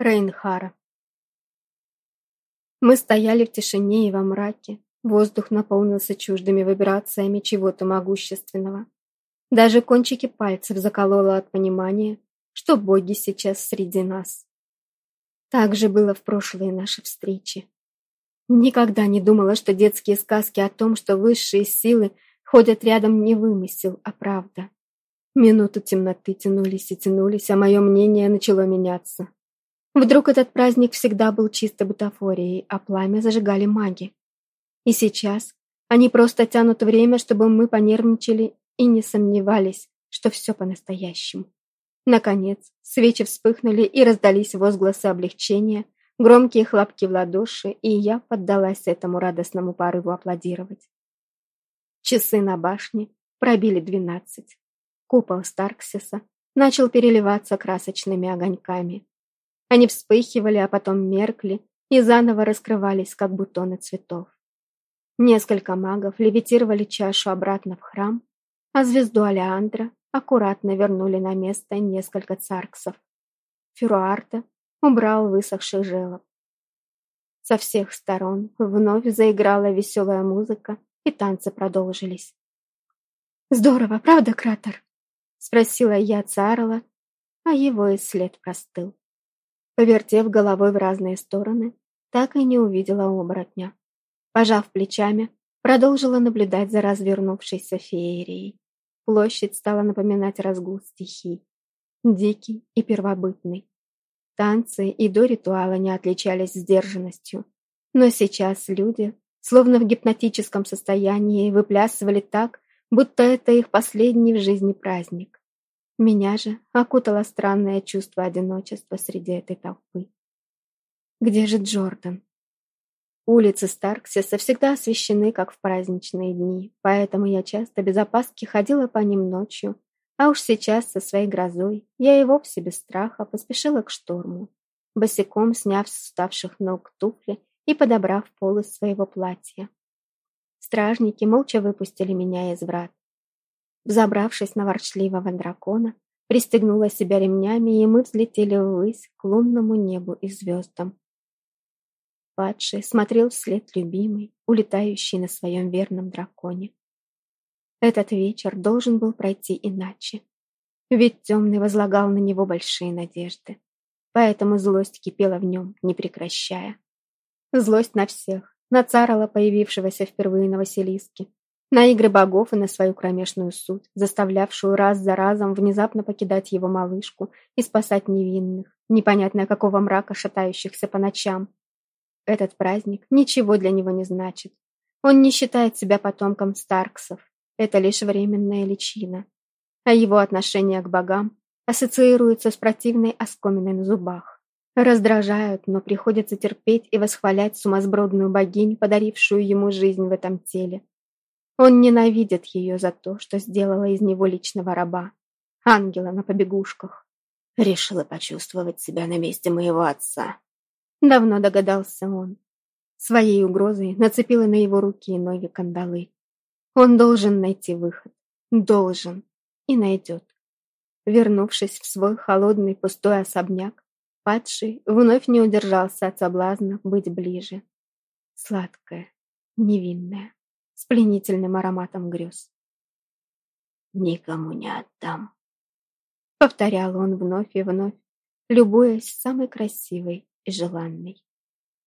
Рейнхара. Мы стояли в тишине и во мраке. Воздух наполнился чуждыми вибрациями чего-то могущественного. Даже кончики пальцев закололо от понимания, что боги сейчас среди нас. Так же было в прошлые наши встречи. Никогда не думала, что детские сказки о том, что высшие силы ходят рядом, не вымысел, а правда. Минуты темноты тянулись и тянулись, а мое мнение начало меняться. Вдруг этот праздник всегда был чисто бутафорией, а пламя зажигали маги. И сейчас они просто тянут время, чтобы мы понервничали и не сомневались, что все по-настоящему. Наконец, свечи вспыхнули и раздались возгласы облегчения, громкие хлопки в ладоши, и я поддалась этому радостному порыву аплодировать. Часы на башне пробили двенадцать. Купол Старксиса начал переливаться красочными огоньками. Они вспыхивали, а потом меркли и заново раскрывались, как бутоны цветов. Несколько магов левитировали чашу обратно в храм, а звезду Алеандра аккуратно вернули на место несколько царксов. Феруарта убрал высохших желоб. Со всех сторон вновь заиграла веселая музыка, и танцы продолжились. «Здорово, правда, кратер?» — спросила я Царла, а его и след простыл. Повертев головой в разные стороны, так и не увидела оборотня. Пожав плечами, продолжила наблюдать за развернувшейся феерией. Площадь стала напоминать разгул стихий. Дикий и первобытный. Танцы и до ритуала не отличались сдержанностью. Но сейчас люди, словно в гипнотическом состоянии, выплясывали так, будто это их последний в жизни праздник. Меня же окутало странное чувство одиночества среди этой толпы. Где же Джордан? Улицы Старксиса всегда освещены, как в праздничные дни, поэтому я часто без опаски ходила по ним ночью, а уж сейчас со своей грозой я и вовсе без страха поспешила к шторму, босиком сняв с уставших ног туфли и подобрав полы своего платья. Стражники молча выпустили меня из врат, Взобравшись на ворчливого дракона, пристегнула себя ремнями, и мы взлетели ввысь к лунному небу и звездам. Падший смотрел вслед любимый, улетающий на своем верном драконе. Этот вечер должен был пройти иначе, ведь темный возлагал на него большие надежды, поэтому злость кипела в нем, не прекращая. Злость на всех, на царала, появившегося впервые на Василиске, на игры богов и на свою кромешную суть, заставлявшую раз за разом внезапно покидать его малышку и спасать невинных, непонятно какого мрака шатающихся по ночам. Этот праздник ничего для него не значит. Он не считает себя потомком Старксов. Это лишь временная личина. А его отношение к богам ассоциируется с противной оскоминой на зубах. Раздражают, но приходится терпеть и восхвалять сумасбродную богиню, подарившую ему жизнь в этом теле. Он ненавидит ее за то, что сделала из него личного раба, ангела на побегушках. Решила почувствовать себя на месте моего отца. Давно догадался он. Своей угрозой нацепила на его руки и ноги кандалы. Он должен найти выход. Должен. И найдет. Вернувшись в свой холодный пустой особняк, падший вновь не удержался от соблазна быть ближе. Сладкая, невинная с пленительным ароматом грез. «Никому не отдам», — повторял он вновь и вновь, любуясь самой красивой и желанной.